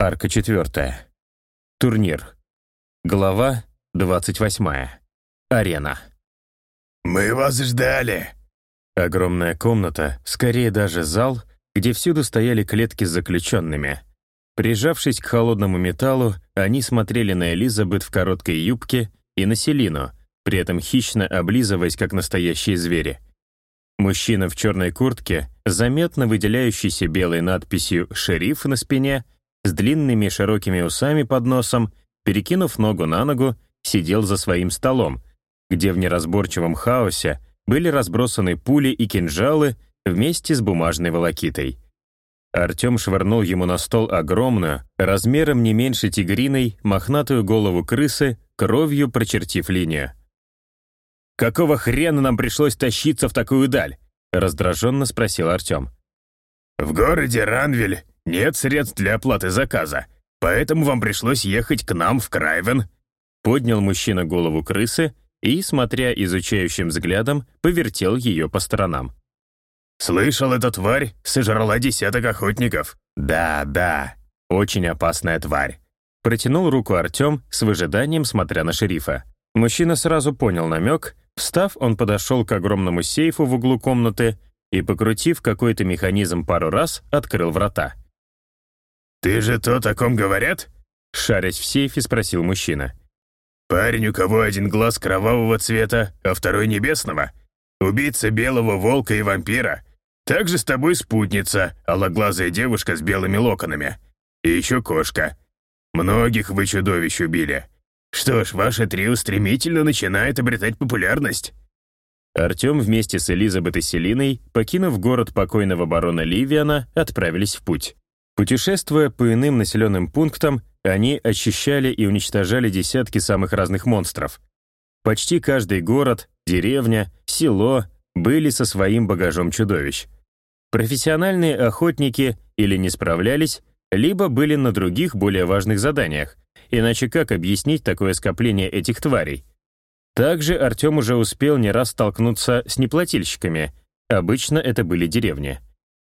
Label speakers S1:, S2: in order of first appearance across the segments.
S1: Арка четвертая. Турнир. Глава 28. Арена.
S2: «Мы вас ждали!»
S1: Огромная комната, скорее даже зал, где всюду стояли клетки с заключенными. Прижавшись к холодному металлу, они смотрели на Элизабет в короткой юбке и на Селину, при этом хищно облизываясь, как настоящие звери. Мужчина в черной куртке, заметно выделяющийся белой надписью «Шериф» на спине, с длинными широкими усами под носом, перекинув ногу на ногу, сидел за своим столом, где в неразборчивом хаосе были разбросаны пули и кинжалы вместе с бумажной волокитой. Артем швырнул ему на стол огромную, размером не меньше тигриной, мохнатую голову крысы, кровью прочертив линию. «Какого хрена нам пришлось тащиться в такую даль?» раздраженно спросил Артем.
S2: «В городе Ранвиль нет средств для оплаты заказа, поэтому вам пришлось ехать к нам в Крайвен»,
S1: поднял мужчина голову крысы и, смотря изучающим взглядом, повертел ее по сторонам.
S2: «Слышал, эта тварь сожрала десяток охотников?»
S1: «Да, да, очень опасная тварь». Протянул руку Артем с выжиданием, смотря на шерифа. Мужчина сразу понял намек Встав, он подошел к огромному сейфу в углу комнаты и, покрутив какой-то механизм пару раз, открыл врата.
S2: «Ты же то, о ком говорят?»
S1: Шарясь в сейфе, спросил мужчина.
S2: «Парень, у кого один глаз кровавого цвета, а второй небесного. Убийца белого волка и вампира. Также с тобой спутница, алоглазая девушка с белыми локонами. И еще кошка. Многих вы чудовищ убили. Что ж, ваше трио стремительно начинает обретать популярность.
S1: Артем вместе с Элизабет и Селиной, покинув город покойного барона Ливиана, отправились в путь. Путешествуя по иным населенным пунктам, они очищали и уничтожали десятки самых разных монстров. Почти каждый город, деревня, село были со своим багажом чудовищ. Профессиональные охотники или не справлялись, либо были на других более важных заданиях, Иначе как объяснить такое скопление этих тварей? Также Артем уже успел не раз столкнуться с неплательщиками. Обычно это были деревни.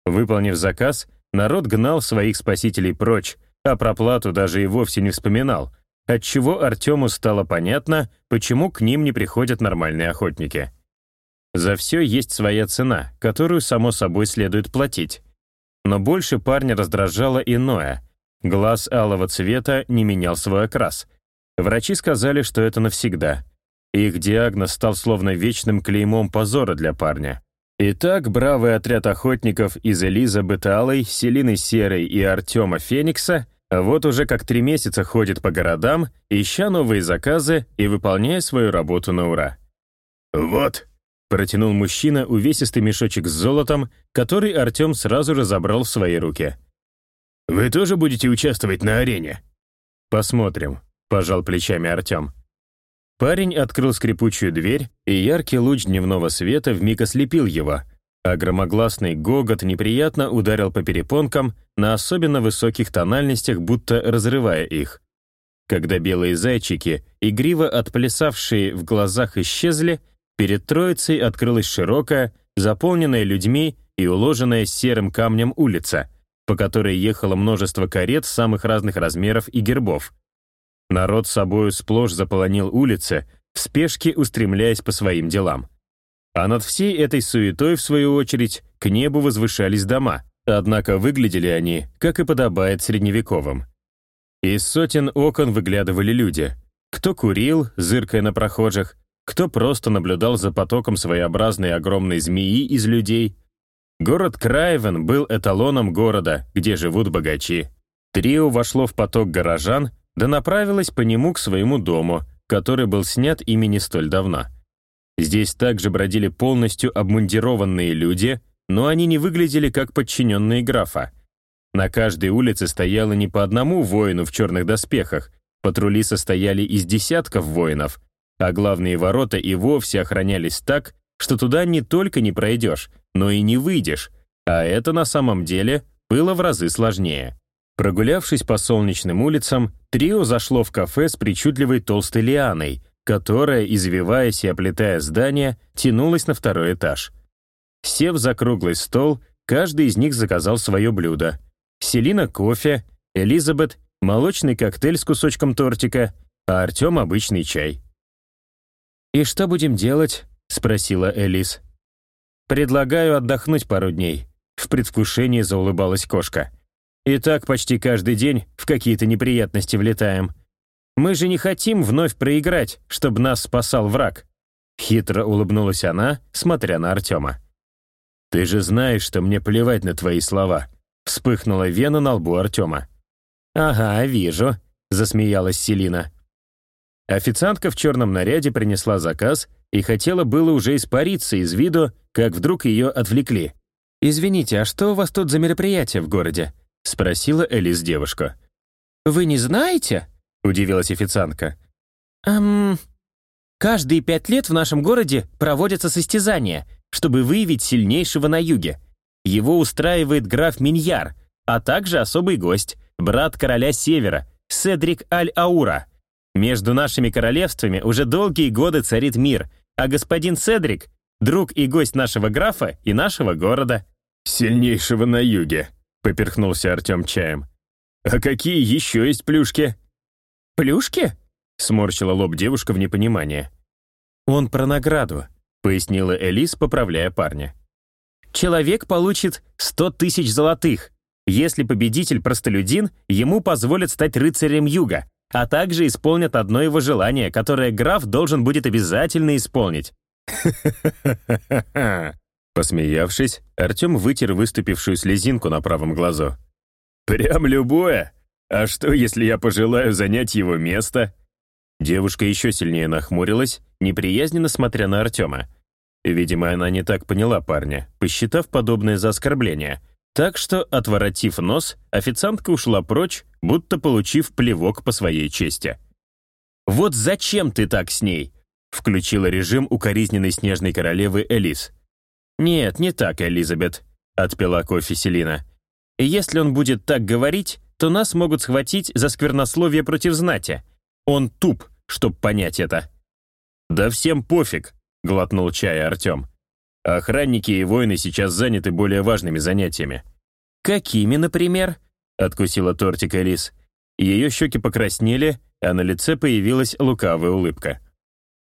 S1: Выполнив заказ, народ гнал своих спасителей прочь, а про плату даже и вовсе не вспоминал, отчего Артему стало понятно, почему к ним не приходят нормальные охотники. За все есть своя цена, которую, само собой, следует платить. Но больше парня раздражало иное — Глаз алого цвета не менял свой окрас. Врачи сказали, что это навсегда. Их диагноз стал словно вечным клеймом позора для парня. Итак, бравый отряд охотников из Элизабет Алой, Селины Серой и Артема Феникса вот уже как три месяца ходит по городам, ища новые заказы и выполняя свою работу на ура.
S2: «Вот», —
S1: протянул мужчина увесистый мешочек с золотом, который Артем сразу же забрал в свои руки —
S2: «Вы тоже будете участвовать на арене?»
S1: «Посмотрим», — пожал плечами Артем. Парень открыл скрипучую дверь, и яркий луч дневного света вмиг ослепил его, а громогласный гогот неприятно ударил по перепонкам на особенно высоких тональностях, будто разрывая их. Когда белые зайчики, игриво отплясавшие в глазах, исчезли, перед троицей открылась широкая, заполненная людьми и уложенная серым камнем улица — по которой ехало множество карет самых разных размеров и гербов. Народ собою сплошь заполонил улицы, в спешке устремляясь по своим делам. А над всей этой суетой, в свою очередь, к небу возвышались дома, однако выглядели они, как и подобает средневековым. Из сотен окон выглядывали люди. Кто курил, зыркая на прохожих, кто просто наблюдал за потоком своеобразной огромной змеи из людей, Город Крайвен был эталоном города, где живут богачи. Трио вошло в поток горожан, да направилось по нему к своему дому, который был снят ими не столь давно. Здесь также бродили полностью обмундированные люди, но они не выглядели как подчиненные графа. На каждой улице стояло не по одному воину в черных доспехах, патрули состояли из десятков воинов, а главные ворота и вовсе охранялись так, что туда не только не пройдешь, но и не выйдешь, а это на самом деле было в разы сложнее. Прогулявшись по солнечным улицам, трио зашло в кафе с причудливой толстой лианой, которая, извиваясь и оплетая здание, тянулась на второй этаж. Сев за круглый стол, каждый из них заказал свое блюдо. Селина — кофе, Элизабет — молочный коктейль с кусочком тортика, а Артем — обычный чай. «И что будем делать?» — спросила Элис. «Предлагаю отдохнуть пару дней», — в предвкушении заулыбалась кошка. «И так почти каждый день в какие-то неприятности влетаем. Мы же не хотим вновь проиграть, чтобы нас спасал враг». Хитро улыбнулась она, смотря на Артема. «Ты же знаешь, что мне плевать на твои слова», — вспыхнула вена на лбу Артема. «Ага, вижу», — засмеялась Селина. Официантка в черном наряде принесла заказ и хотела было уже испариться из виду, как вдруг ее отвлекли. «Извините, а что у вас тут за мероприятие в городе?» — спросила Элис девушку. «Вы не знаете?» — удивилась официантка. «Эм... Каждые пять лет в нашем городе проводятся состязания, чтобы выявить сильнейшего на юге. Его устраивает граф Миньяр, а также особый гость, брат короля Севера, Седрик Аль-Аура. Между нашими королевствами уже долгие годы царит мир, а господин Седрик — друг и гость нашего графа и нашего города».
S2: «Сильнейшего на юге», — поперхнулся Артем чаем. «А какие еще есть плюшки?»
S1: «Плюшки?» — сморщила лоб девушка в непонимании. «Он про награду», — пояснила Элис, поправляя парня. «Человек получит сто тысяч золотых. Если победитель простолюдин, ему позволят стать рыцарем юга, а также исполнят одно его желание, которое граф должен будет обязательно исполнить.
S2: Посмеявшись, Артем вытер выступившую слезинку на правом глазу. «Прям любое? А что, если я пожелаю занять его место?»
S1: Девушка еще сильнее нахмурилась, неприязненно смотря на Артема. Видимо, она не так поняла парня, посчитав подобное за оскорбление, так что, отворотив нос, официантка ушла прочь, будто получив плевок по своей чести. «Вот зачем ты так с ней?» — включила режим укоризненной снежной королевы Элис. «Нет, не так, Элизабет», — отпила кофе Селина. «Если он будет так говорить, то нас могут схватить за сквернословие против знати. Он туп, чтоб понять это». «Да всем пофиг», — глотнул чая Артем. Охранники и воины сейчас заняты более важными занятиями. «Какими, например?» — откусила тортик Элис. Ее щеки покраснели, а на лице появилась лукавая улыбка.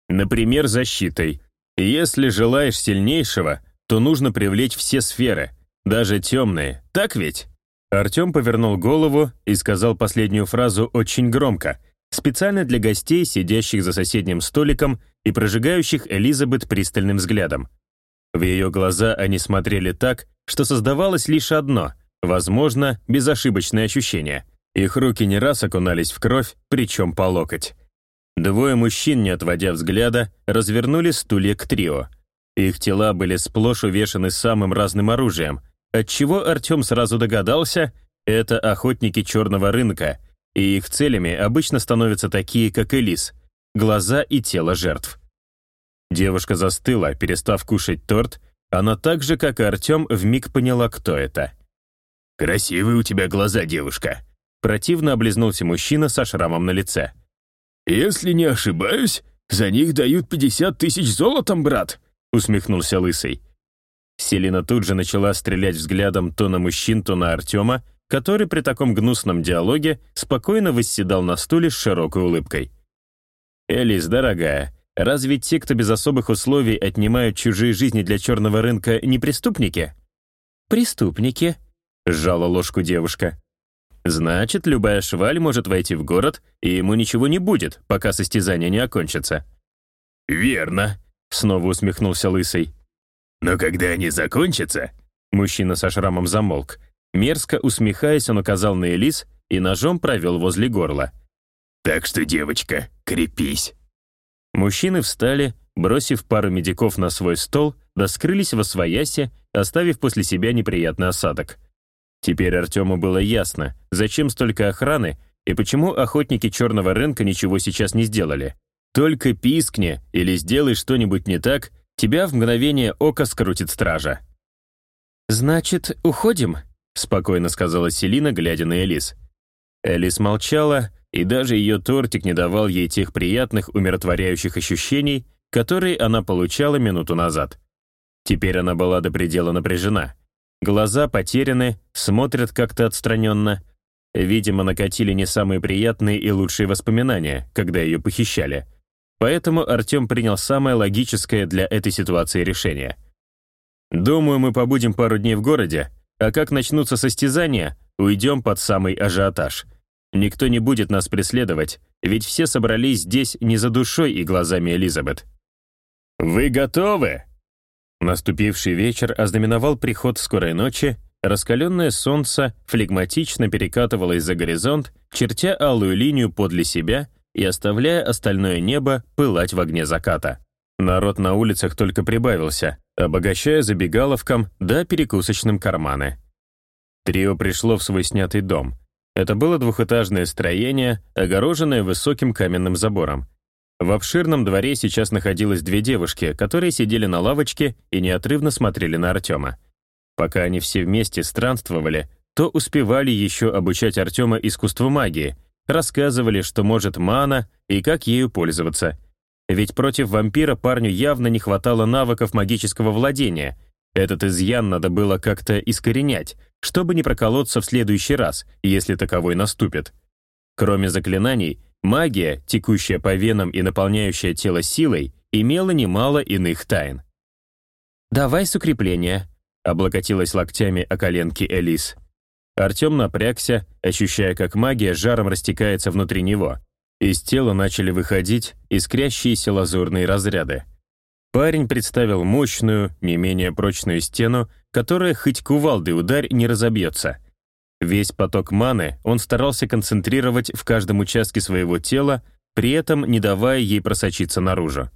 S1: «Например, защитой. Если желаешь сильнейшего, то нужно привлечь все сферы, даже темные, так ведь?» Артем повернул голову и сказал последнюю фразу очень громко, специально для гостей, сидящих за соседним столиком и прожигающих Элизабет пристальным взглядом. В ее глаза они смотрели так, что создавалось лишь одно, возможно, безошибочное ощущение. Их руки не раз окунались в кровь, причем по локоть. Двое мужчин, не отводя взгляда, развернули стулья к трио. Их тела были сплошь увешаны самым разным оружием, отчего Артем сразу догадался, это охотники черного рынка, и их целями обычно становятся такие, как Элис — глаза и тело жертв. Девушка застыла, перестав кушать торт, она так же, как и Артем, вмиг поняла, кто это.
S2: «Красивые у тебя глаза, девушка»,
S1: противно облизнулся мужчина со шрамом на лице.
S2: «Если не ошибаюсь, за них дают 50 тысяч золотом, брат», усмехнулся Лысый.
S1: Селина тут же начала стрелять взглядом то на мужчин, то на Артема, который при таком гнусном диалоге спокойно восседал на стуле с широкой улыбкой. «Элис, дорогая, Разве те, кто без особых условий отнимают чужие жизни для черного рынка, не преступники? Преступники, сжала ложку девушка. Значит, любая шваль может войти в город, и ему ничего не будет, пока состязание не окончится.
S2: Верно, снова усмехнулся Лысый. Но когда они закончатся...
S1: Мужчина со шрамом замолк. Мерзко усмехаясь, он указал на Элис и ножом провел возле горла.
S2: «Так что, девочка, крепись».
S1: Мужчины встали, бросив пару медиков на свой стол, да скрылись во своясе, оставив после себя неприятный осадок. Теперь Артему было ясно, зачем столько охраны и почему охотники черного рынка ничего сейчас не сделали. Только пискни или сделай что-нибудь не так, тебя в мгновение ока скрутит стража. «Значит, уходим?» — спокойно сказала Селина, глядя на Элис. Элис молчала, и даже ее тортик не давал ей тех приятных умиротворяющих ощущений, которые она получала минуту назад. Теперь она была до предела напряжена. Глаза потеряны, смотрят как-то отстраненно. Видимо, накатили не самые приятные и лучшие воспоминания, когда ее похищали. Поэтому Артем принял самое логическое для этой ситуации решение. «Думаю, мы побудем пару дней в городе, а как начнутся состязания, уйдем под самый ажиотаж. Никто не будет нас преследовать, ведь все собрались здесь не за душой и глазами Элизабет». «Вы готовы?» Наступивший вечер ознаменовал приход скорой ночи, раскаленное солнце флегматично перекатывалось за горизонт, чертя алую линию подле себя и оставляя остальное небо пылать в огне заката. Народ на улицах только прибавился, обогащая забегаловкам да перекусочным карманы. Трио пришло в свой снятый дом. Это было двухэтажное строение, огороженное высоким каменным забором. В обширном дворе сейчас находилось две девушки, которые сидели на лавочке и неотрывно смотрели на Артема. Пока они все вместе странствовали, то успевали еще обучать Артема искусству магии, рассказывали, что может мана и как ею пользоваться. Ведь против вампира парню явно не хватало навыков магического владения. Этот изъян надо было как-то искоренять, чтобы не проколоться в следующий раз, если таковой наступит. Кроме заклинаний, Магия, текущая по венам и наполняющая тело силой, имела немало иных тайн. «Давай с укрепления», — облокотилась локтями о коленки Элис. Артем напрягся, ощущая, как магия жаром растекается внутри него. Из тела начали выходить искрящиеся лазурные разряды. Парень представил мощную, не менее прочную стену, которая хоть кувалдой ударь не разобьется. Весь поток маны он старался концентрировать в каждом участке своего тела, при этом не давая ей просочиться наружу.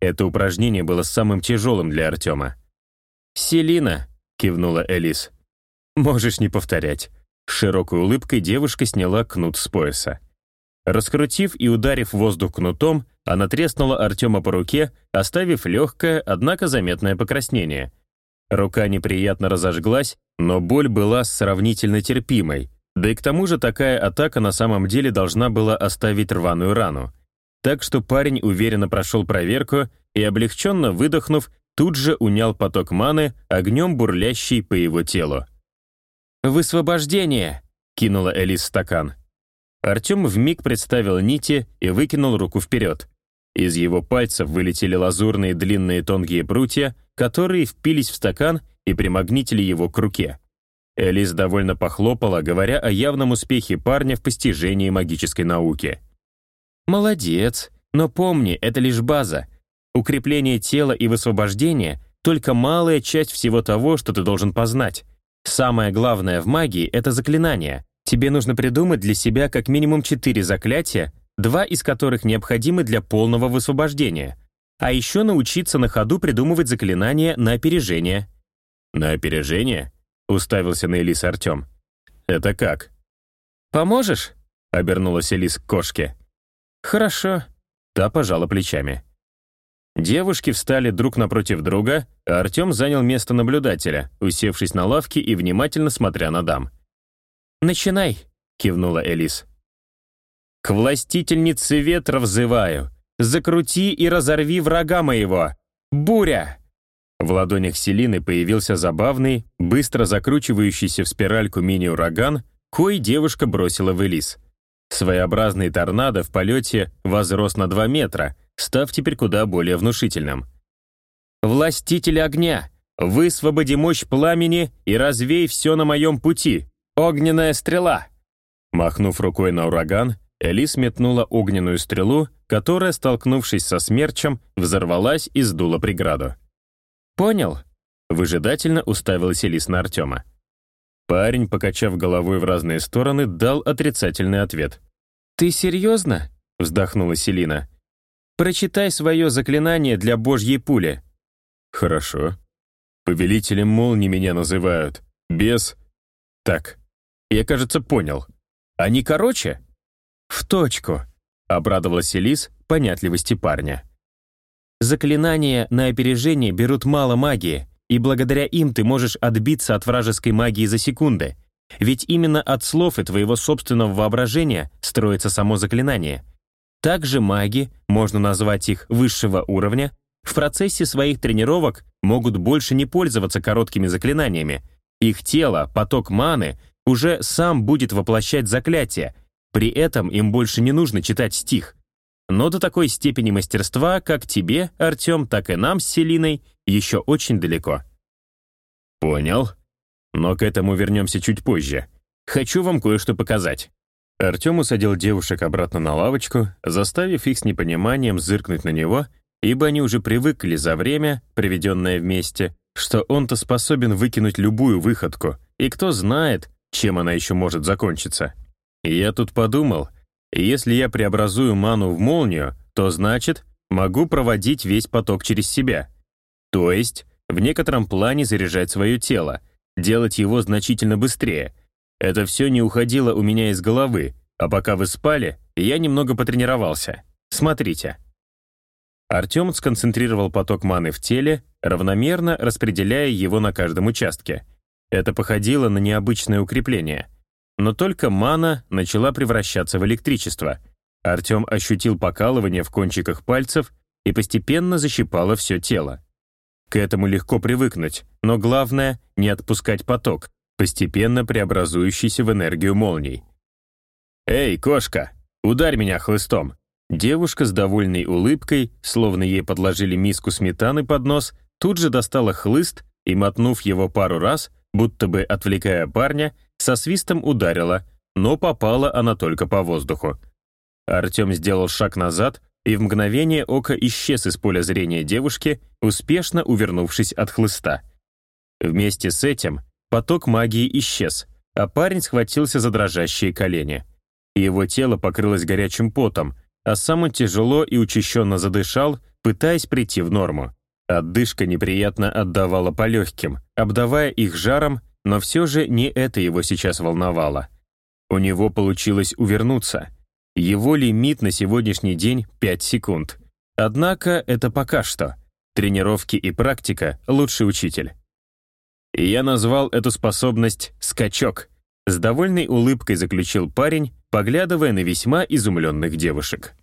S1: Это упражнение было самым тяжелым для Артема. «Селина», — кивнула Элис. «Можешь не повторять». С широкой улыбкой девушка сняла кнут с пояса. Раскрутив и ударив воздух кнутом, она треснула Артема по руке, оставив легкое, однако заметное покраснение. Рука неприятно разожглась, но боль была сравнительно терпимой, да и к тому же такая атака на самом деле должна была оставить рваную рану. Так что парень уверенно прошел проверку и, облегченно выдохнув, тут же унял поток маны, огнем бурлящий по его телу. «Высвобождение!» — кинула Элис стакан. Артем вмиг представил нити и выкинул руку вперед. Из его пальцев вылетели лазурные длинные тонкие прутья, которые впились в стакан и примагнитили его к руке. Элис довольно похлопала, говоря о явном успехе парня в постижении магической науки. «Молодец, но помни, это лишь база. Укрепление тела и высвобождение — только малая часть всего того, что ты должен познать. Самое главное в магии — это заклинание. Тебе нужно придумать для себя как минимум четыре заклятия, два из которых необходимы для полного высвобождения. А еще научиться на ходу придумывать заклинания на опережение. «На опережение?» — уставился на Элис Артем. «Это как?» «Поможешь?» — обернулась Элис к кошке. «Хорошо». Та пожала плечами. Девушки встали друг напротив друга, а Артем занял место наблюдателя, усевшись на лавке и внимательно смотря на дам. «Начинай», — кивнула Элис. К властительнице ветра взываю. Закрути и разорви врага моего. Буря!» В ладонях Селины появился забавный, быстро закручивающийся в спиральку мини-ураган, кой девушка бросила в Элис. Своеобразный торнадо в полете возрос на 2 метра, став теперь куда более внушительным. «Властитель огня, высвободи мощь пламени и развей все на моем пути. Огненная стрела!» Махнув рукой на ураган, Элис метнула огненную стрелу, которая, столкнувшись со смерчем, взорвалась и сдула преграду. «Понял?» — выжидательно уставилась Элис на Артема. Парень, покачав головой в разные стороны, дал отрицательный ответ. «Ты серьезно?» — вздохнула Селина. «Прочитай свое заклинание для божьей пули». «Хорошо. Повелителем молнии меня называют. Без...» «Так, я, кажется, понял. Они короче?» «В точку», — обрадовалась Элис понятливости парня. «Заклинания на опережение берут мало магии, и благодаря им ты можешь отбиться от вражеской магии за секунды. Ведь именно от слов и твоего собственного воображения строится само заклинание. Также маги, можно назвать их высшего уровня, в процессе своих тренировок могут больше не пользоваться короткими заклинаниями. Их тело, поток маны уже сам будет воплощать заклятие, при этом им больше не нужно читать стих. Но до такой степени мастерства, как тебе, Артем, так и нам с Селиной, еще очень далеко. Понял. Но к этому вернемся чуть позже. Хочу вам кое-что показать. Артем усадил девушек обратно на лавочку, заставив их с непониманием зыркнуть на него, ибо они уже привыкли за время, проведенное вместе, что он-то способен выкинуть любую выходку, и кто знает, чем она еще может закончиться. я тут подумал, если я преобразую ману в молнию, то значит, могу проводить весь поток через себя. То есть, в некотором плане заряжать свое тело, делать его значительно быстрее. Это все не уходило у меня из головы, а пока вы спали, я немного потренировался. Смотрите. Артем сконцентрировал поток маны в теле, равномерно распределяя его на каждом участке. Это походило на необычное укрепление. Но только мана начала превращаться в электричество. Артем ощутил покалывание в кончиках пальцев и постепенно защипало все тело. К этому легко привыкнуть, но главное — не отпускать поток, постепенно преобразующийся в энергию молний. «Эй, кошка, ударь меня хлыстом!» Девушка с довольной улыбкой, словно ей подложили миску сметаны под нос, тут же достала хлыст и, мотнув его пару раз, будто бы отвлекая парня, со свистом ударила, но попала она только по воздуху. Артем сделал шаг назад и в мгновение ока исчез из поля зрения девушки, успешно увернувшись от хлыста. Вместе с этим поток магии исчез, а парень схватился за дрожащие колени. Его тело покрылось горячим потом, а сам он тяжело и учащенно задышал, пытаясь прийти в норму. Отдышка неприятно отдавала по легким, обдавая их жаром, но все же не это его сейчас волновало. У него получилось увернуться. Его лимит на сегодняшний день — 5 секунд. Однако это пока что. Тренировки и практика — лучший учитель. И я назвал эту способность «скачок», с довольной улыбкой заключил парень, поглядывая на весьма изумленных девушек.